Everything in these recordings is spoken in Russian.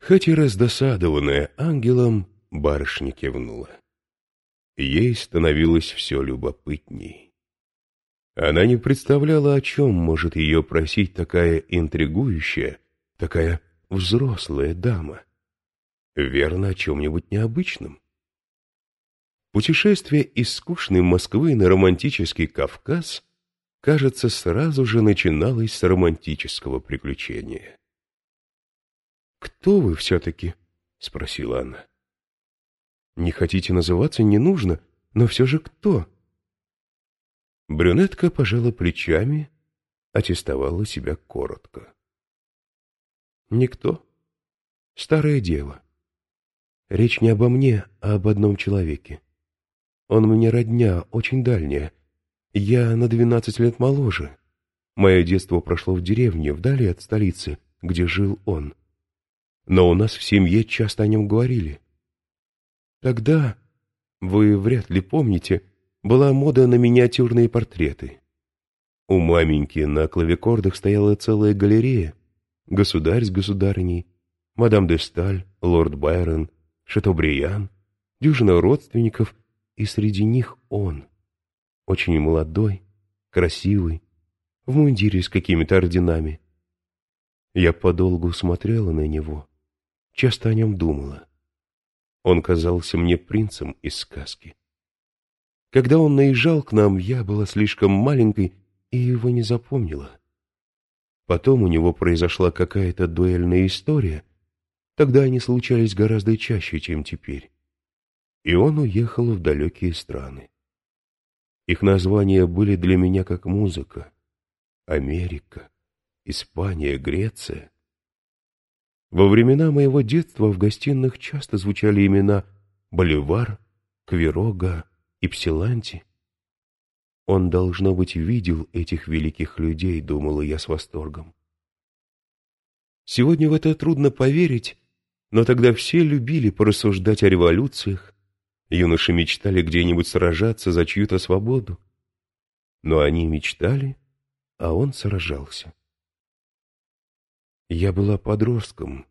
Хоть и раздосадованная ангелом, барышня кивнула. Ей становилось все любопытней. Она не представляла, о чем может ее просить такая интригующая, такая взрослая дама. Верно, о чем-нибудь необычном. Путешествие из скучной Москвы на романтический Кавказ, кажется, сразу же начиналось с романтического приключения. «Кто вы все-таки?» — спросила она. «Не хотите называться, не нужно, но все же кто?» Брюнетка пожала плечами, аттестовала себя коротко. «Никто. Старое дело. Речь не обо мне, а об одном человеке. Он мне родня, очень дальняя. Я на двенадцать лет моложе. Мое детство прошло в деревне, вдали от столицы, где жил он. Но у нас в семье часто о нем говорили. Тогда, вы вряд ли помните, была мода на миниатюрные портреты. У маменьки на клавикордах стояла целая галерея. Государь с государыней, мадам де Сталь, лорд Байрон, Шатобриян, дюжина родственников — и среди них он, очень молодой, красивый, в мундире с какими-то орденами. Я подолгу смотрела на него, часто о нем думала. Он казался мне принцем из сказки. Когда он наезжал к нам, я была слишком маленькой и его не запомнила. Потом у него произошла какая-то дуэльная история, тогда они случались гораздо чаще, чем теперь и он уехал в далекие страны. Их названия были для меня как музыка. Америка, Испания, Греция. Во времена моего детства в гостиных часто звучали имена Боливар, Квирога и Псиланти. Он, должно быть, видел этих великих людей, думала я с восторгом. Сегодня в это трудно поверить, но тогда все любили порассуждать о революциях, Юноши мечтали где-нибудь сражаться за чью-то свободу. Но они мечтали, а он сражался. Я была подростком,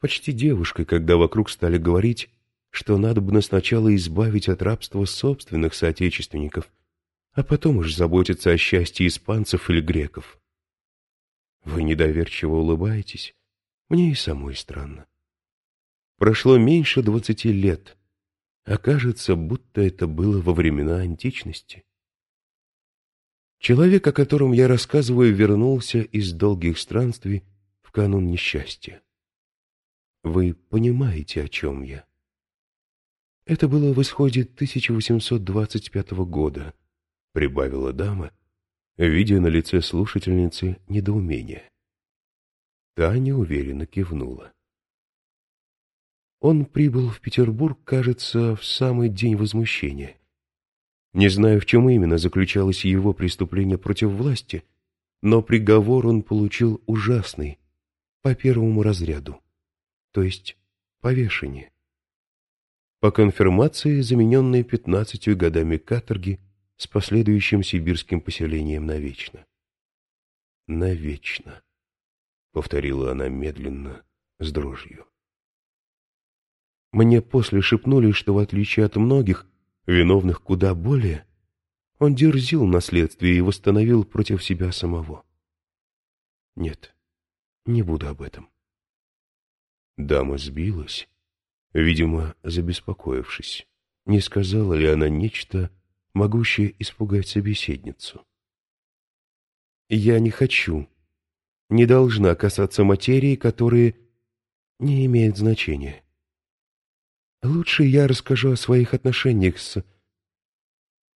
почти девушкой, когда вокруг стали говорить, что надо бы сначала избавить от рабства собственных соотечественников, а потом уж заботиться о счастье испанцев или греков. Вы недоверчиво улыбаетесь, мне и самой странно. Прошло меньше двадцати лет — окажется, будто это было во времена античности. Человек, о котором я рассказываю, вернулся из долгих странствий канун несчастья. Вы понимаете, о чем я? Это было в исходе 1825 года, прибавила дама, видя на лице слушательницы недоумение. Та неуверенно кивнула. Он прибыл в Петербург, кажется, в самый день возмущения. Не знаю, в чем именно заключалось его преступление против власти, но приговор он получил ужасный, по первому разряду, то есть повешение. По конфирмации, замененной пятнадцатью годами каторги с последующим сибирским поселением навечно. «Навечно», — повторила она медленно, с дрожью. Мне после шепнули, что в отличие от многих, виновных куда более, он дерзил на следствие и восстановил против себя самого. Нет, не буду об этом. Дама сбилась, видимо, забеспокоившись. Не сказала ли она нечто, могущее испугать собеседницу? Я не хочу, не должна касаться материи, которые не имеют значения. Лучше я расскажу о своих отношениях с...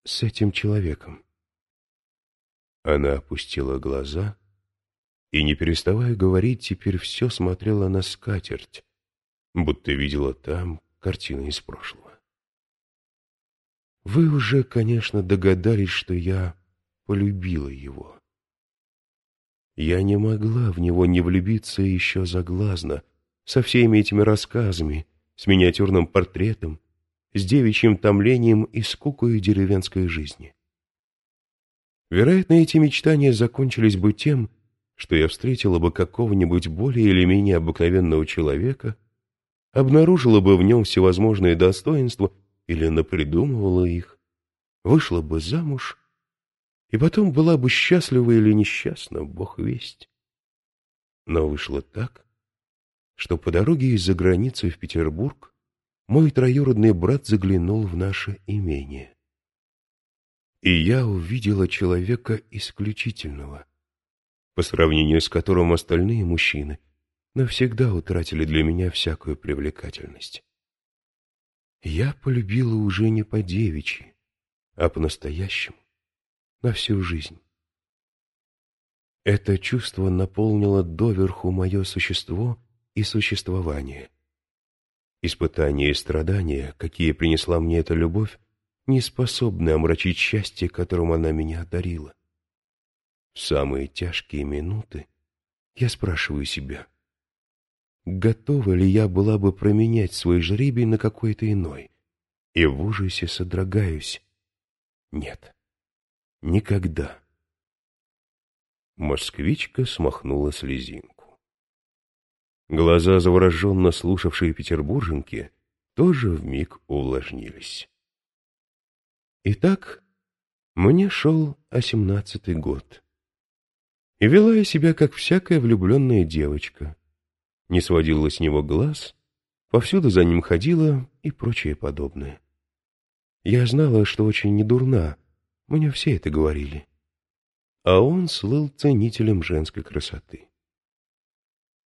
с этим человеком. Она опустила глаза и, не переставая говорить, теперь все смотрела на скатерть, будто видела там картины из прошлого. Вы уже, конечно, догадались, что я полюбила его. Я не могла в него не влюбиться еще заглазно, со всеми этими рассказами, с миниатюрным портретом, с девичьим томлением и скукой деревенской жизни. Вероятно, эти мечтания закончились бы тем, что я встретила бы какого-нибудь более или менее обыкновенного человека, обнаружила бы в нем всевозможные достоинства или напридумывала их, вышла бы замуж и потом была бы счастлива или несчастна, бог весть. Но вышло так, что по дороге из-за границы в Петербург мой троюродный брат заглянул в наше имение. И я увидела человека исключительного, по сравнению с которым остальные мужчины навсегда утратили для меня всякую привлекательность. Я полюбила уже не по-девичьи, а по-настоящему, на всю жизнь. Это чувство наполнило доверху мое существо и существование. Испытания и страдания, какие принесла мне эта любовь, не способны омрачить счастье, которым она меня одарила. В самые тяжкие минуты я спрашиваю себя, готова ли я была бы променять свой жребий на какой-то иной, и в ужасе содрогаюсь. Нет, никогда. Москвичка смахнула слезинку. Глаза, завороженно слушавшие петербурженки, тоже вмиг увлажнились. Итак, мне шел осемнадцатый год. И вела я себя, как всякая влюбленная девочка. Не сводила с него глаз, повсюду за ним ходила и прочее подобное. Я знала, что очень недурна, мне все это говорили а он слыл ценителем женской красоты.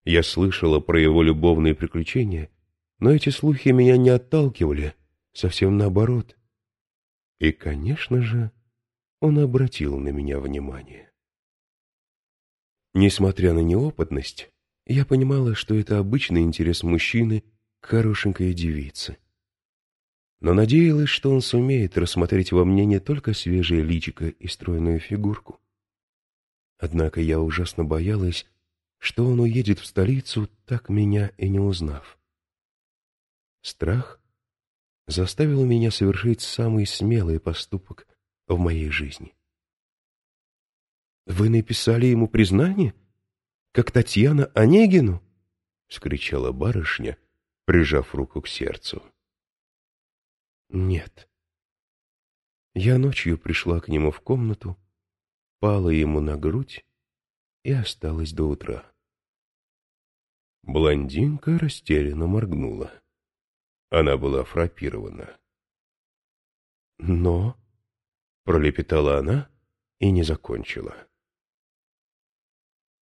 Я слышала про его любовные приключения, но эти слухи меня не отталкивали, совсем наоборот. И, конечно же, он обратил на меня внимание. Несмотря на неопытность, я понимала, что это обычный интерес мужчины к хорошенькой девице. Но надеялась, что он сумеет рассмотреть во мне не только свежее личико и стройную фигурку, Однако я ужасно боялась, что он уедет в столицу, так меня и не узнав. Страх заставил меня совершить самый смелый поступок в моей жизни. «Вы написали ему признание? Как Татьяна Онегину?» — вскричала барышня, прижав руку к сердцу. «Нет». Я ночью пришла к нему в комнату, пала ему на грудь и осталась до утра. Блондинка растерянно моргнула. Она была фрапирована. «Но...» — пролепетала она и не закончила.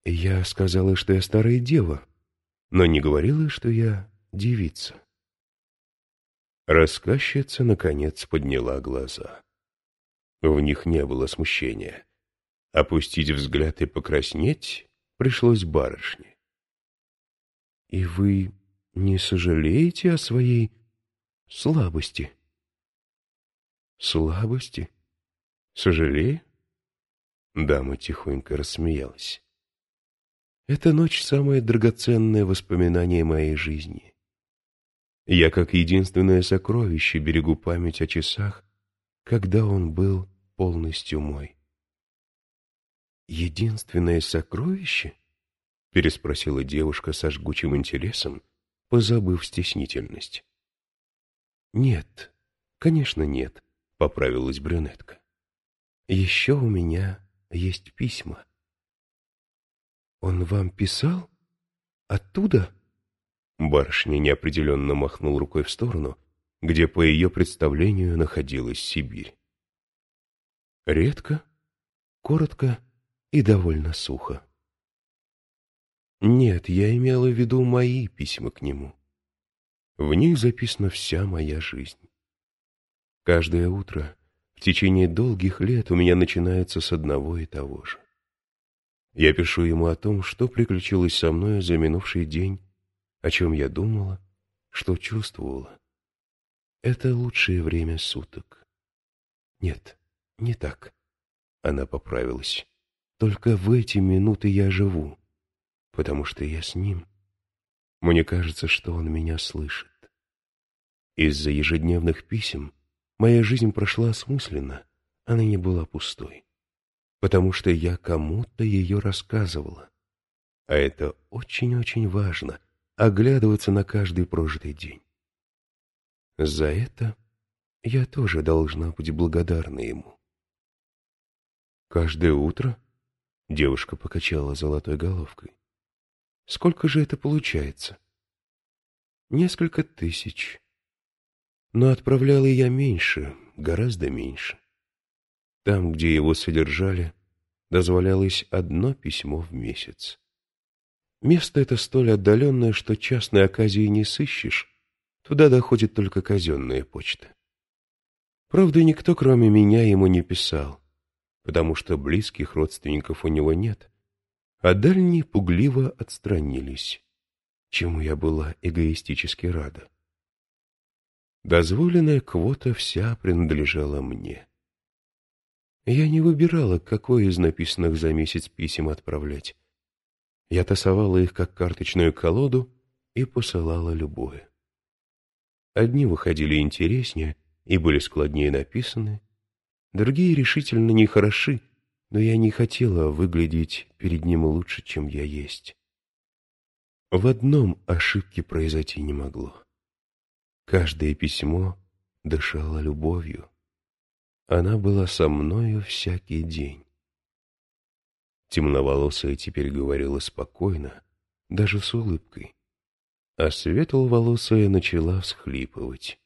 «Я сказала, что я старая дева, но не говорила, что я девица». Рассказчица, наконец, подняла глаза. В них не было смущения. Опустить взгляд и покраснеть пришлось барышне. — И вы не сожалеете о своей слабости? — Слабости? Сожалею? Дама тихонько рассмеялась. Эта ночь — самое драгоценное воспоминание моей жизни. Я, как единственное сокровище, берегу память о часах, когда он был полностью мой. «Единственное сокровище?» — переспросила девушка со жгучим интересом, позабыв стеснительность. «Нет, конечно, нет», — поправилась брюнетка. «Еще у меня есть письма». «Он вам писал? Оттуда?» Барышня неопределенно махнул рукой в сторону, где, по ее представлению, находилась Сибирь. Редко, коротко и довольно сухо. Нет, я имела в виду мои письма к нему. В них записана вся моя жизнь. Каждое утро в течение долгих лет у меня начинается с одного и того же. Я пишу ему о том, что приключилось со мной за минувший день, о чем я думала, что чувствовала. Это лучшее время суток. Нет, не так. Она поправилась. Только в эти минуты я живу, потому что я с ним. Мне кажется, что он меня слышит. Из-за ежедневных писем моя жизнь прошла осмысленно, она не была пустой, потому что я кому-то ее рассказывала. А это очень-очень важно — оглядываться на каждый прожитый день. За это я тоже должна быть благодарна ему. Каждое утро девушка покачала золотой головкой. Сколько же это получается? Несколько тысяч. Но отправляла я меньше, гораздо меньше. Там, где его содержали, дозволялось одно письмо в месяц. Место это столь отдаленное, что частной оказии не сыщешь, туда доходит только казенная почта. Правда, никто, кроме меня, ему не писал, потому что близких родственников у него нет, а дальние пугливо отстранились, чему я была эгоистически рада. Дозволенная квота вся принадлежала мне. Я не выбирала, какой из написанных за месяц писем отправлять. Я тасовала их как карточную колоду и посылала любое. Одни выходили интереснее и были складнее написаны, другие решительно нехороши, но я не хотела выглядеть перед ним лучше, чем я есть. В одном ошибки произойти не могло. Каждое письмо дышало любовью. Она была со мною всякий день. Темноволосая теперь говорила спокойно, даже с улыбкой. А светловолосая начала всхлипывать.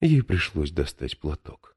Ей пришлось достать платок.